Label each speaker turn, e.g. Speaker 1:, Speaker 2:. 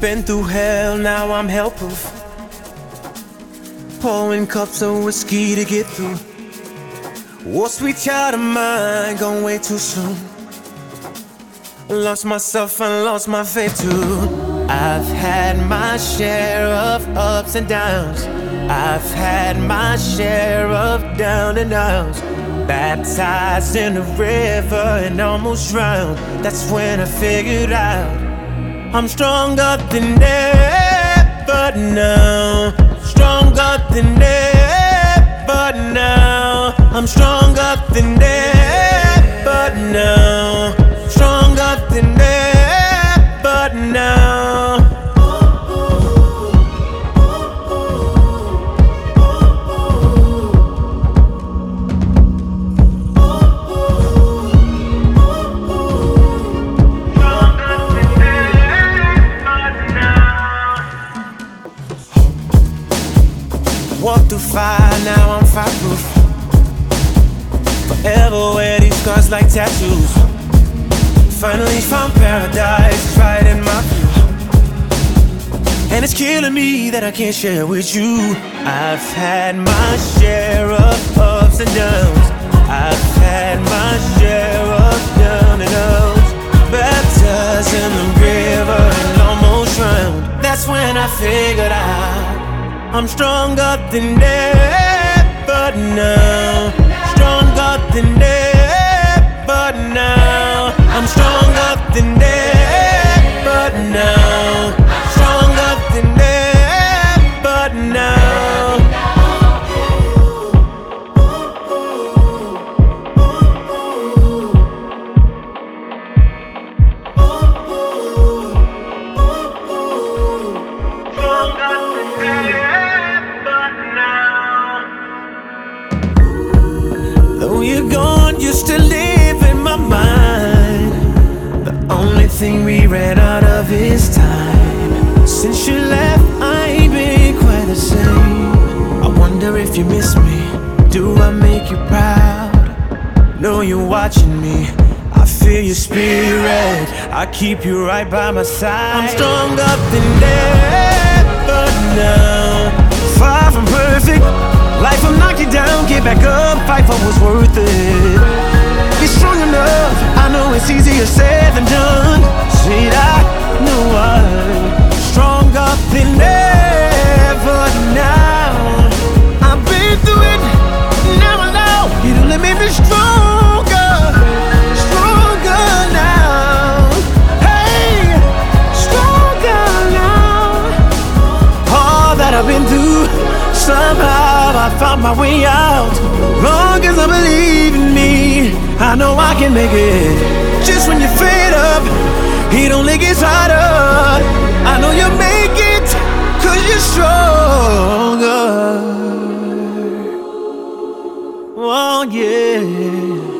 Speaker 1: Been through hell, now I'm hell-proof. Pouring cups of whiskey to get through. Oh, sweet child of mine, gone way too soon. Lost myself and lost my faith too. I've had my share of ups and downs. I've had my share of down and outs. Baptized in a river and almost drowned. That's when I figured out I'm stronger than ever now. Stronger than ever now. I'm stronger than ever fire, now I'm fireproof. Forever wear these scars like tattoos. Finally found paradise, right in my view. And it's killing me that I can't share with you. I've had my share of ups and downs. I've had my share of down and outs. Baptized in the river and almost drowned. That's when I figured out. I'm stronger than ever now. Stronger than ever now. I'm stronger than ever now. Stronger than ever now. Though gone, you still live in my mind. The only thing we ran out of is time. Since you left, I ain't been quite the same. I wonder if you miss me. Do I make you proud? Know you're watching me. I feel your spirit. I keep you right by my side. I'm stronger than ever now. Far from perfect. Life will knock you down, get back up, fight for what's worth it. Be strong enough, I know it's easier said than done. Said I know I'm stronger than ever now. I've been through it, now I know it'll let me be stronger, my way out. Long as I believe in me, I know I can make it. Just when you fade up, it only gets harder. I know you'll make it, cause you're stronger. Oh, yeah.